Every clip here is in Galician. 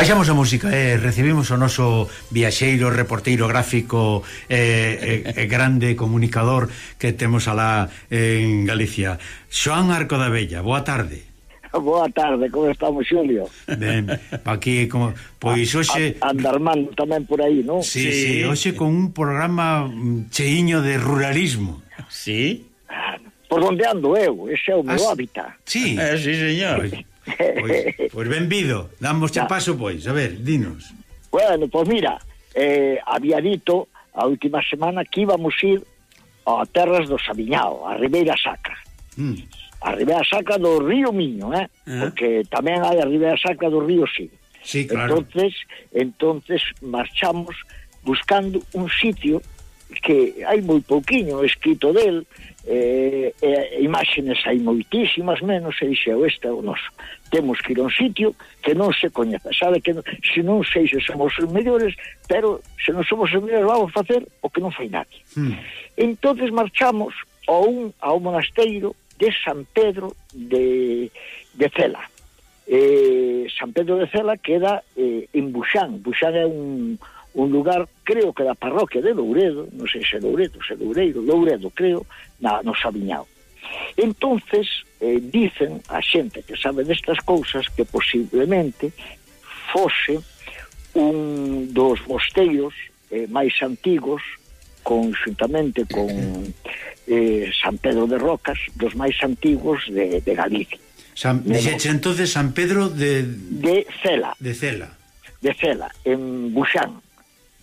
Baixamos a música e eh, recibimos o noso viaxeiro, reporteiro gráfico eh, eh, eh, grande comunicador que temos alá en Galicia. Xoán Arco da Bella, boa tarde. Boa tarde, como estamos, Xulio? Ben, pa aquí, como, pois hoxe... Andarmando tamén por aí, non? Sí, sí, sí, hoxe con un programa mm, cheiño de ruralismo. Sí? Por onde ando eu, ese é o meu ah, As... hábitat. Sí, eh, sí, señor. Pois, Pois, pois benvido, damos xa paso pois, a ver, dinos. Bueno, pois mira, eh, había dito a última semana que íbamos ir a terras do Sabiñao, a Ribeira Sacra. Mm. A Ribeira Sacra do Río Miño, eh? eh? Porque tamén hai a Ribeira Sacra do Río Sil. Sí, claro. Entonces, entonces marchamos buscando un sitio que hai moi pouquiño escrito del, eh, eh, imágenes hai moitísimas menos e dixeu, o este é o noso. Temos que ir a un sitio que non se coñece sabe que non, se non sei se somos os mellores pero se non somos os mellores vamos facer o que non fai nadie. Mm. entonces marchamos a un, ao monasteiro de San Pedro de, de Cela. Eh, San Pedro de Cela queda eh, en Buxán. Buxán é un, un lugar, creo que da parroquia de Louredo, non sei se Louredo, se Loureiro, Louredo, creo, na, no Sabiñao. Entonces, eh, dicen a xente que sabe destas cousas que posiblemente fose un dos mosteiros eh, máis antigos conjuntamente con eh, San Pedro de Rocas dos máis antigos de, de Galicia. San, Dixeche entonces San Pedro de... De Cela. De Cela. De Cela, en Buxán.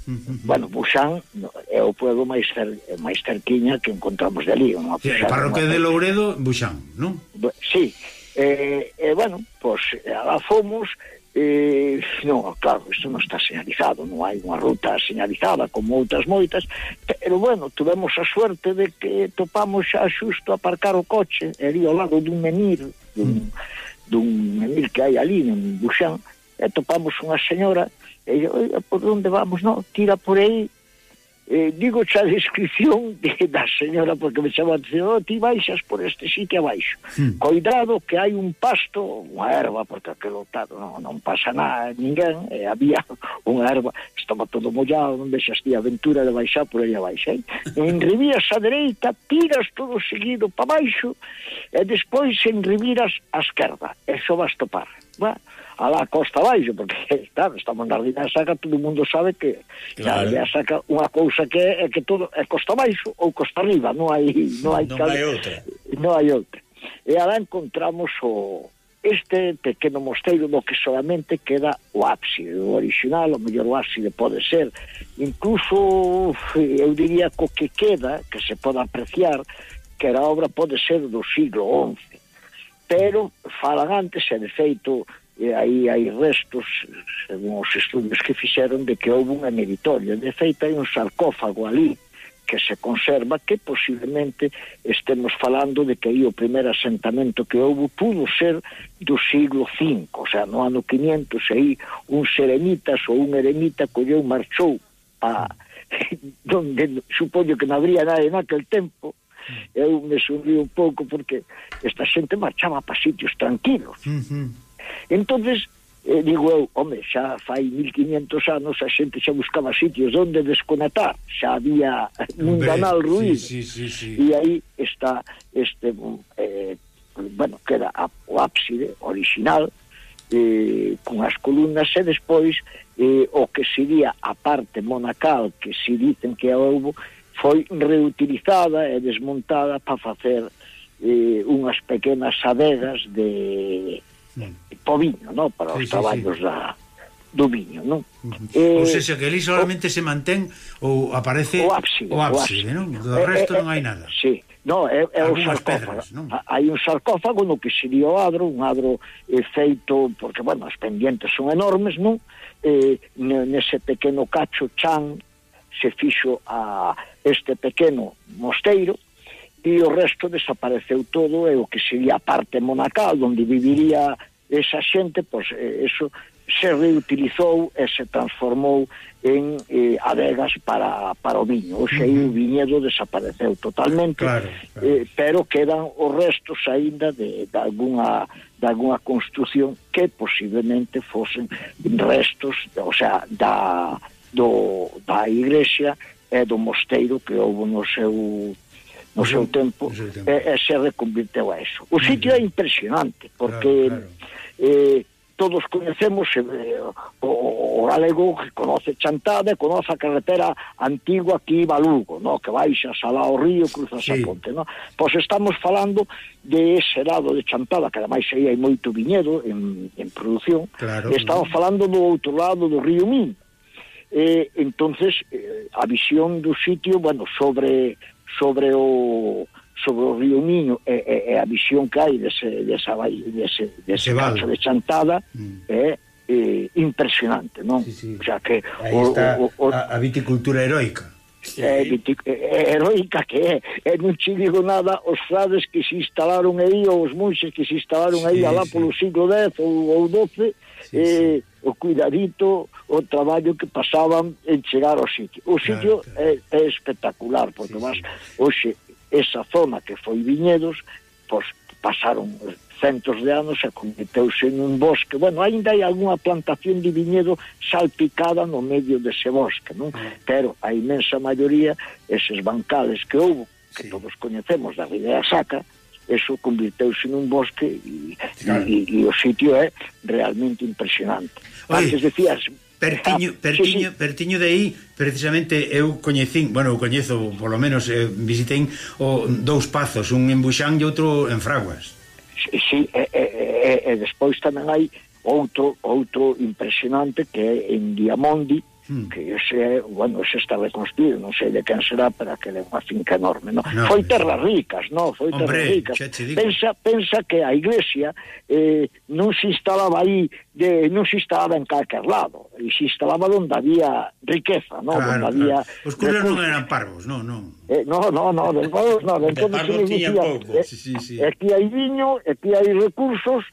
Bueno, Buxán é o pueblo máis cer, máis cerquiña que encontramos de ali. Unha sí, parroquia de Louredo, Buxán, non? Sí, e eh, eh, bueno, pois pues, alá fomos, eh, non, claro, isto non está señalizado, non hai unha ruta señalizada como outras moitas, pero bueno, tuvemos a suerte de que topamos xa xusto aparcar o coche, ali ao lado dun menir, dun, mm. dun menir que hai ali, en Buxán, e topamos unha señora E eu, por onde vamos? No, tira por aí. Eh, digo xa a descripción de, da señora, porque me chama dice, oh, ti baixas por este sitio abaixo. Hmm. Coidrado que hai un pasto, unha erva, porque aquel otado non, non pasa nada, ninguén, eh, había unha erva, estaba todo mollado, non deixas ti a aventura de baixar por aí abaixo. Eh? En a dereita, tiras todo seguido para baixo, e despois en Riviras a esquerda, e xo vas topar. Bueno, a la costa baixo, porque, claro, estamos na aldea saca, todo mundo sabe que claro. a aldea saca unha cousa que é que todo é costa baixo ou costa arriba, non hai... Non hai, non cal... hai outra. Non hai outra. E alá encontramos o este pequeno mosteiro do que solamente queda o ábside, o original, o mellor o ábside pode ser, incluso eu diría co que queda, que se pode apreciar, que a obra pode ser do siglo XI, pero falan antes, e de feito, e aí hai restos, según os estudios que fixeron, de que houve unha meritoria. De feito, hai un sarcófago ali que se conserva que posiblemente estemos falando de que aí o primer asentamento que houve pudo ser do siglo V, o sea, no ano 500 aí un serenitas ou un eremita colleu marchou a donde supoño que non habría nada en aquel tempo eu me subí un pouco porque esta xente marchaba para sitios tranquilos uh -huh entonces eh, digo eu, home, xa fai 1500 anos a xente xa buscaba sitios onde desconatar, xa había un canal ruído sí, sí, sí, sí. e aí está este eh, bueno, que era a, o ábside original eh, con as columnas e despois eh, o que sería a parte monacal que se dicen que houve foi reutilizada e desmontada para facer eh, unhas pequenas adegas de po viño, no? para os sí, traballos sí, sí. da do viño, non? Uh -huh. eh, ou seja, que ali solamente o, se mantén ou aparece o ábside, o ábside, o ábside. non? Do eh, resto eh, non hai nada. Sí, no, é, é o sarcófago. Pedras, non? Hai un sarcófago no que sería o adro, un adro eh, feito, porque, bueno, as pendientes son enormes, non? Eh, nese pequeno cacho chan se fixo a este pequeno mosteiro, e o resto desapareceu todo, e o que sería a parte monacal, onde viviría esa xente, pois, eh, eso se reutilizou e se transformou en eh, adegas para, para o viño. Oxe, -huh. o viñedo desapareceu totalmente, claro, claro. Eh, pero quedan os restos aínda de, de, alguna, de alguna construción que posiblemente fosen restos, o sea, da, do, da iglesia e do mosteiro que houve no seu no seu tempo, seu tempo. E, e se reconvirteu a eso. O sitio é impresionante, porque claro, claro. Eh, todos coñecemos eh, o, o galego que conoce Chantada, conoce a carretera antigua que iba a Lugo, no? que vai xa salá ao río, cruza sí. a ponte. No? Pois estamos falando de ese lado de Chantada, que ademais aí hai moito viñedo en, en produción, claro, e estamos no. falando do outro lado do río Min. Eh, entonces, eh, a visión do sitio, bueno, sobre sobre o sobre o río Miño e, e, e a visión que hai dese, desa, dese, dese cacho de Chantada mm. é eh, impresionante, non? Sí, sí. O sea que o, está o, o, a, a viticultura heroica é, é heroica que é e non te digo nada os frades que se instalaron aí ou os monxes que se instalaron sí, aí alá sí. polo siglo X ou, ou XII sí, eh, sí o cuidadito, o traballo que pasaban en chegar ao sitio. O sitio claro, claro. É, é espectacular, porque sí, máis sí. hoxe esa zona que foi viñedos, pois pasaron centos de anos e converteuse nun bosque. Bueno, ainda hai algunha plantación de viñedo salpicada no medio dese bosque, non? Ah. Pero a imensa maioría, eses bancales que houve, que sí. todos coñecemos da Ribeira Saca, eso convirteuse nun bosque e, claro. e, e o sitio é realmente impresionante. Oye, Antes decías... Pertiño, ah, pertiño, sí, sí. pertiño de aí, precisamente eu coñecín, bueno, eu coñezo, polo menos eh, visitei o dous pazos, un en Buxán e outro en Fraguas. Sí, sí e, e, e, e despois tamén hai outro outro impresionante que é en Diamondi, mm. que ese, bueno, ese está reconstruído, non sei de quen será, pero que é unha finca enorme, non? No, Foi terras ricas, non? Foi terras ricas. Pensa, pensa que a iglesia eh, non se instalaba aí, de, non se instalaba en calquer lado, e se instalaba onde había riqueza, non? Claro, onde había claro. Os curas non eran parvos, non, non. Eh, no, no, no, de parvos no, de, de parvos tiña pouco, eh, sí, sí, sí. Aquí hai viño, aquí hai recursos,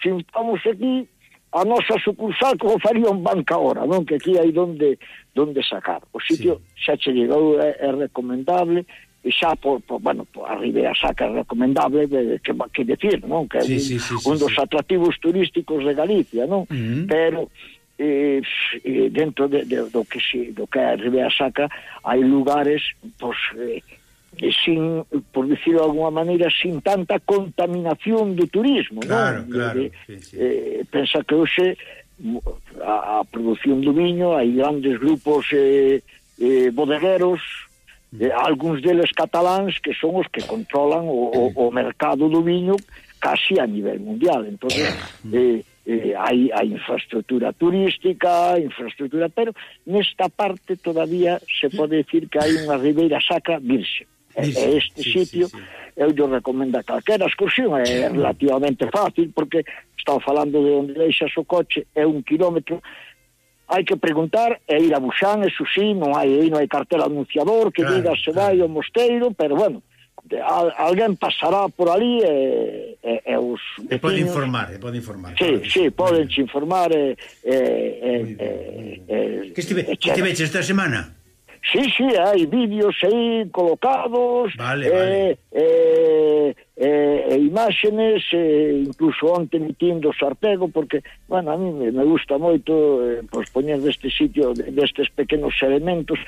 sintamos aquí a nosa sucursal como faría un banca ahora, non? Que aquí hai donde donde sacar. O sitio sí. xa che llegou é, é recomendable e xa por, por bueno, por a Ribeira Sacra é recomendable que que decir, non? Que sí, sí, sí, un, sí, dos sí. atractivos turísticos de Galicia, non? Uh -huh. Pero eh, eh, dentro de, de, do que si, do que é a Ribeira Sacra hai lugares pois pues, eh, sin, por decirlo de alguna maneira, sin tanta contaminación do turismo, claro, non? Claro, de, sí, sí. Eh, pensa que hoxe a, a produción do viño hai grandes grupos eh, eh, bodegueros, mm. eh, algúns deles cataláns que son os que controlan o, o, o mercado do viño casi a nivel mundial. Entonces, mm. eh, eh, hai a infraestructura turística, infraestructura, pero nesta parte todavía se pode decir que hai unha ribeira sacra virxe e este sí, sitio sí, sí. eu yo recomendo a calquera excursión é relativamente fácil porque estaba falando de onde deixas o coche é un kilómetro hai que preguntar e ir a Buxán, eso sí, non hai, aí non hai cartel anunciador que claro, diga se vai claro. ao mosteiro, pero bueno, al, alguén pasará por ali e, e, e os... E pode informar, e pode informar. Sí, claro. sí, poden informar e... e, e, e, e, que estive, estiveches esta semana? Sí, sí, hai vídeos aí colocados, vale, eh, vale. Eh, eh, e imágenes, eh, incluso onte mitindo Sartego, porque, bueno, a mí me gusta moito eh, pues, poñer deste sitio, destes pequenos elementos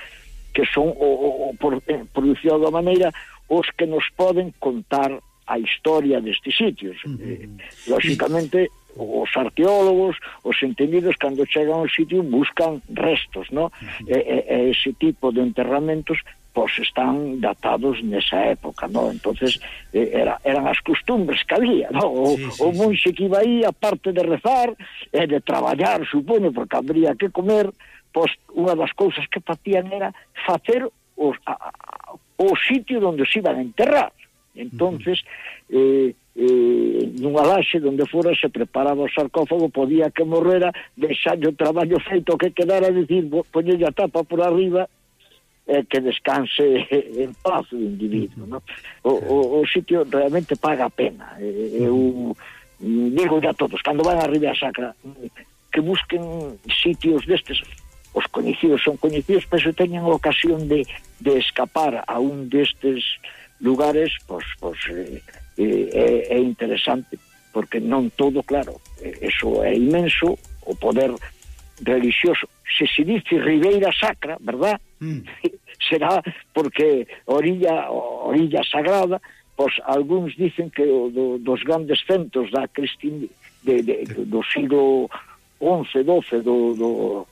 que son, o, o, por, eh, pronunciado da maneira, os que nos poden contar a historia destes sitios. Uh -huh. eh, lóxicamente, os arqueólogos, os entendidos, cando chegan ao sitio buscan restos, no? E, e, e ese tipo de enterramentos pois están datados nesa época, no? Entonces era, eran as costumbres que había, no? O, sí, sí, o monxe que iba aí, aparte de rezar e de traballar, supoño, porque habría que comer, pois unha das cousas que facían era facer os, a, a, o sitio onde se iban a enterrar. Entonces, uh -huh. eh, eh, nunha laxe onde fora se preparaba o sarcófago podía que morrera deixando o traballo feito que quedara dicir poñelle a tapa por arriba eh, que descanse en paz o individuo no? o, o, o sitio realmente paga a pena eu digo a todos cando van arriba a sacra que busquen sitios destes os coñecidos son coñecidos pero teñen a ocasión de, de escapar a un destes lugares pois, pois eh, eh, é, é interesante porque non todo, claro, eso é imenso, o poder religioso. Se se dice Ribeira Sacra, verdad? Mm. Será porque orilla orilla sagrada, pois algúns dicen que o, do, dos grandes centros da cristin, de, de, do siglo 11, 12 do, do,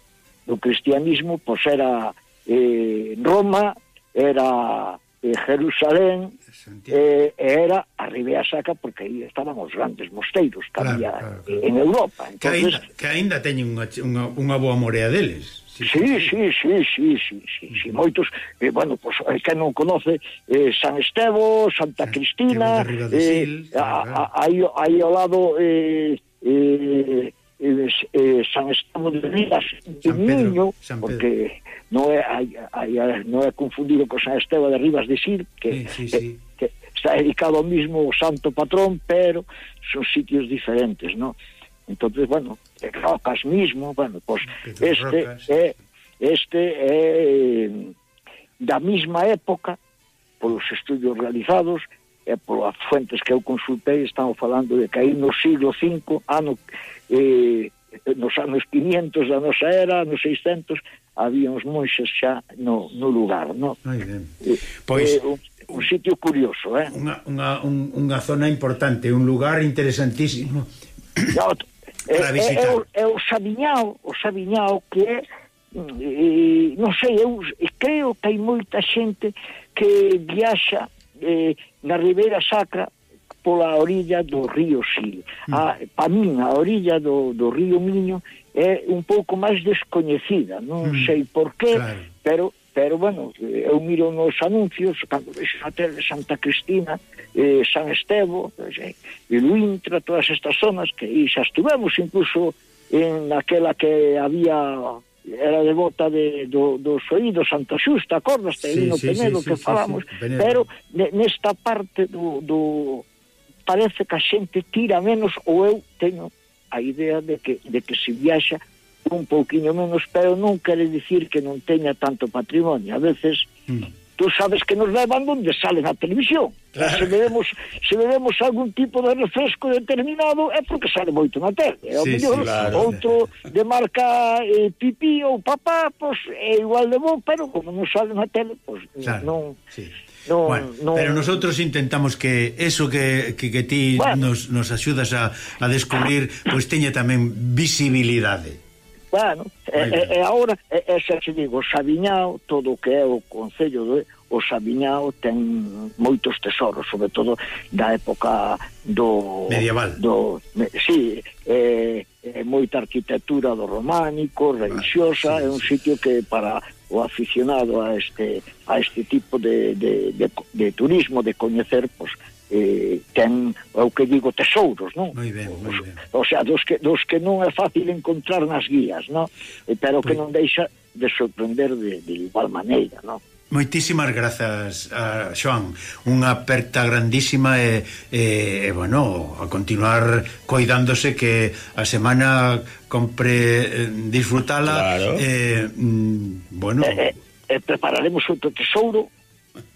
do cristianismo, pois era eh, Roma, era eh, Jerusalén eh, era a Ribeira Sacra porque aí estaban os grandes mosteiros que claro, había claro, eh, claro. en Europa. Entonces, que aínda teñen unha, unha, unha boa morea deles. Sí, sí, sí, sí, sí, sí, sí, sí. moitos, eh, bueno, pois eh, pues, que non conoce eh, San Estevo, Santa Cristina, eh, Sil, eh, hai ao lado eh, eh, eh, eh, San Estamos de Minas de Niño, porque non é, hai, hai, non é confundido co San Esteban de Rivas de Sir, que, sí, sí, sí. que, que está dedicado ao mismo santo patrón, pero son sitios diferentes, ¿no? Entonces, bueno, rocas mismo, bueno, pues este rocas. é este é da mesma época polos estudios realizados e polas fuentes que eu consultei estamos falando de que aí no siglo V ano eh, nos anos 500 da nosa era nos 600 había uns monxes xa no, no lugar no? Eh, pois eh, un, un sitio curioso eh? unha, unha, un, unha zona importante un lugar interesantísimo no, para visitar é, é, é, o, é o Sabiñao o Sabiñao que é eh, non sei, eu creo que hai moita xente que viaxa eh, na Ribeira Sacra pola orilla do río Sil. Mm. A, pa min, a orilla do, do río Miño é un pouco máis descoñecida, non mm. sei por qué, claro. pero pero bueno, eu miro nos anuncios cando vexo a tele Santa Cristina eh, San Estevo eh, Luintra, todas estas zonas que e xa estuvemos incluso en aquela que había era devota de, do, do Soído Santa Xusta, acordaste, sí, no sí, Penedo, sí, sí, que falamos, sí, sí, Penedo. pero nesta parte do, do parece que a xente tira menos, ou eu teño a idea de que, de que se viaxa un pouquiño menos, pero non quere dicir que non teña tanto patrimonio, a veces... Mm tú sabes que nos levan donde salen a televisión. Claro. Se bebemos, se bebemos algún tipo de refresco determinado é porque sale moito na tele. É o sí, mellor, sí, claro. outro de marca eh, pipí ou papá, pois é igual de bon, pero como non sale na tele, pois claro. non... Sí. No, bueno, no... Pero nosotros intentamos que eso que, que, que ti bueno. nos, nos axudas a, a descubrir pois pues, teña tamén visibilidade. Bueno, e, e agora, e, e xa se digo, Sabiñao, todo o que é o Concello do o Sabiñao ten moitos tesoros, sobre todo da época do... Medieval. Do, me, sí, eh, é moita arquitectura do románico, ah, religiosa, ah, sí, é un sitio que para o aficionado a este a este tipo de, de, de, de turismo, de coñecer, pois, pues, eh, ten, é o que digo, tesouros, non? Moi ben, moi ben. O, sea, dos que, dos que non é fácil encontrar nas guías, non? Eh, pero que pois. non deixa de sorprender de, de igual maneira, non? Moitísimas grazas a Xoan Unha aperta grandísima e, e, e, bueno, a continuar coidándose que a semana compre eh, disfrutala claro. eh, mm, bueno... E, e, e prepararemos outro tesouro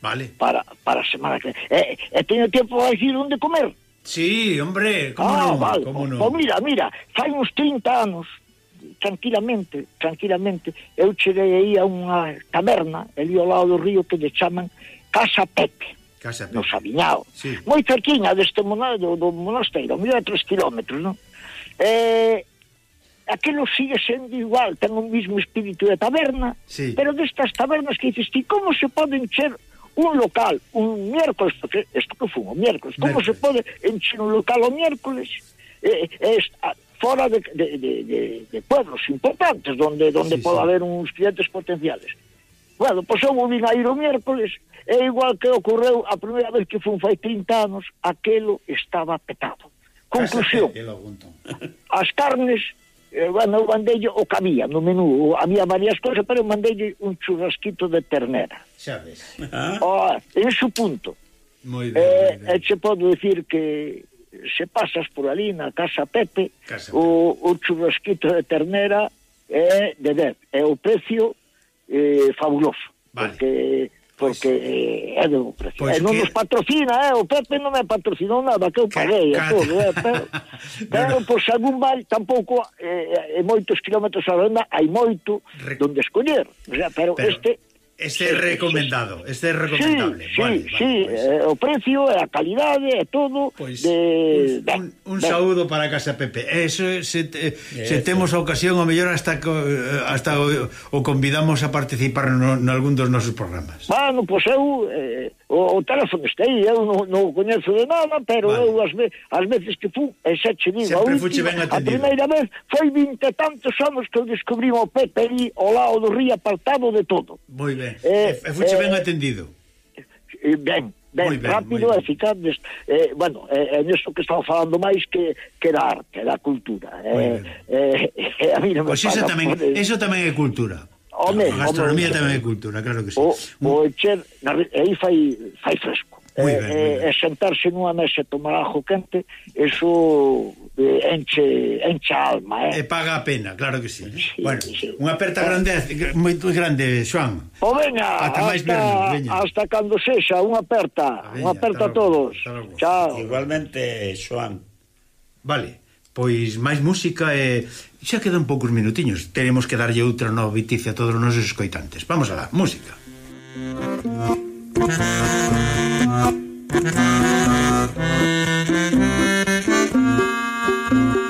Vale. Para, para a semana que... E, e teño tempo a decir onde comer? Sí, hombre, como ah, non? Vale. Como non? Pues mira, mira, fai uns 30 anos, tranquilamente, tranquilamente, eu cheguei aí a unha taberna, ali ao lado do río que lle chaman Casa Pepe. Casa Pepe. No Sabiñao. Sí. Moi cerquinha deste monasteiro, do monasteiro, mira tres kilómetros, non? Eh, aquilo sigue sendo igual, ten o mismo espírito de taberna, sí. pero destas tabernas que dices ti, como se poden ser un local un miércoles, porque isto que fun o miércoles, como miércoles. se pode encher un local o miércoles eh, eh, fora de, de, de, de, de pueblos importantes donde donde sí, pode sí. haber uns clientes potenciales. Bueno, pois eu vim a ir o miércoles, é igual que ocorreu a primeira vez que fun fai 30 anos, aquelo estaba petado. Conclusión, as carnes Eh, eu, eu mandei o que había no menú, había varias cousas, pero eu mandei un churrasquito de ternera. Xa ves. Ah. Oh, en su punto. Moi ben, eh, ben. E che podo dicir que se pasas por ali na Casa Pepe, Casa O, o churrasquito de ternera é de 10. É o precio eh, fabuloso. Vale. Porque porque eh, pois, é democracia. Pois eh, non que... nos patrocina, eh? o Pepe non me patrocinou nada, que eu paguei a todo, eh? pero, pero por algún val tampouco eh, eh moitos kilómetros a ronda hai moito Re... donde escoller, o sea, pero, pero este Este é recomendado, este é recomendable. Sí, vale, sí, vale, sí. Pues. Eh, o precio, a calidade, é todo. Pois, de... un, ben, un ben. saúdo para Casa Pepe. Eso, se, te, se temos a ocasión, o mellor hasta hasta o, o convidamos a participar no, no algún dos nosos programas. Bueno, pois eu... Eh, o, o teléfono está aí, eu non, non o coñezo de nada, pero vale. eu as, ve, as veces que fui, e xa che digo, a, última, a primeira vez foi vinte tantos anos que eu descubrí o Pepe ali ao lado do río apartado de todo. Moi ben, eh, e, e fuche eh, ben atendido. Eh, ben, ben, ben rápido, eficaz eh, bueno, é eh, nisto que estaba falando máis que, que da arte, da cultura eh, eh, eh, a mí non me pois pues iso tamén, por... eso tamén é cultura Home, gastronomía home, tamén é cultura, claro que sí. O, o Echer, aí fai, fai fresco. Muy ben, eh, ben. E, sentarse nunha mesa e tomar algo quente, eso eh, enche, enche a alma, eh? E paga a pena, claro que sí. sí bueno, sí. unha aperta eh. grande, moi grande, Xoan. O veña, hasta, máis vernos, veña. hasta cando sexa, unha aperta, unha aperta a todos. Chao. Igualmente, Xoan. Vale. Pois máis música e xa quedan poucos minutiños. Teremos que darlle outra nova noticia a todos os nosos escoitantes. Vamos alá, música.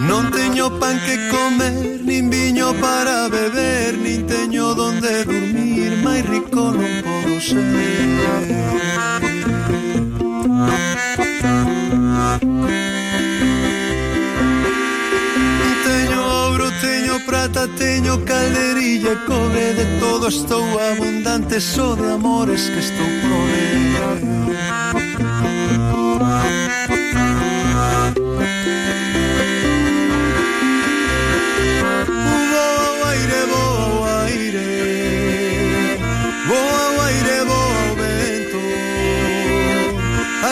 Non teño pan que comer, nin viño para beber, nin teño donde dormir, máis rico non podo ser. Peta teño calderilla cobre De todo estou abundante Só de amores que estou proveendo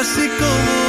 así como